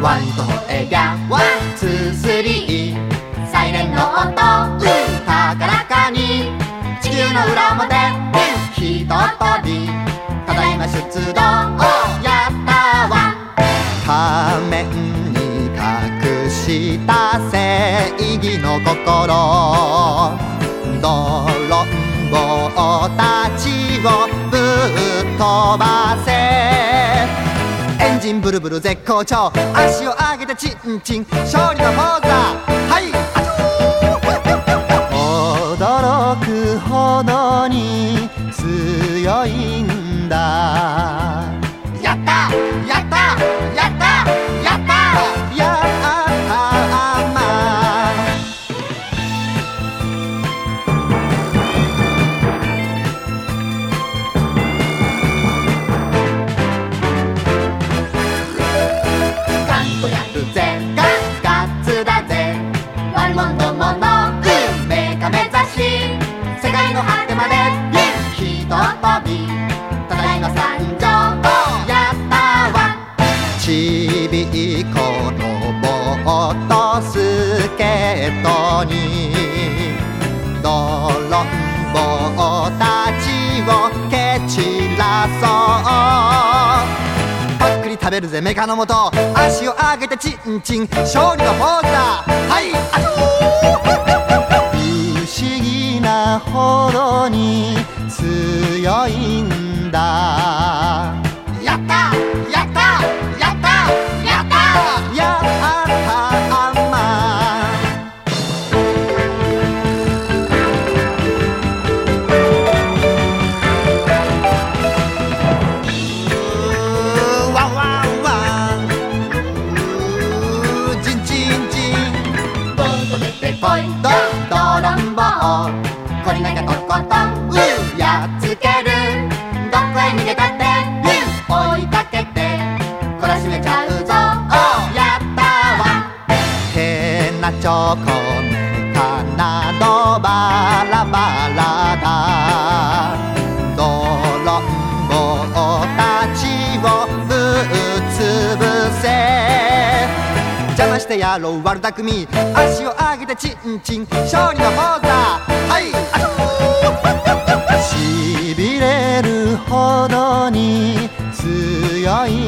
ワンとほえりゃ one two three。サイレンの音高らかに地球の裏表ひととびただいま出動。ヤッターワン。仮面に隠した正義の心。ドロンボーたちをぶっ飛ばせ。ブルブル絶好調。足を上げてチンチン。勝利のポーズだ。はい。あちょ驚くほどに強いんだ。やった。ひと飛びただいま参上やったわちびっこロボットスケートに泥ん坊たちを蹴散らそう。パックリ食べるぜメカのもと足を上げてチンチン勝利のポーズだ。はいあちょ 不思議なほどにおうこれなきゃとことんやっつける。どこへ逃げたって追いかけて懲らしめちゃうぞ。やったわ。変なチョコメカなどバラてやろう悪巧み。足を上げてチンチン。勝利のポーズだ。はい。あしびれるほどに強い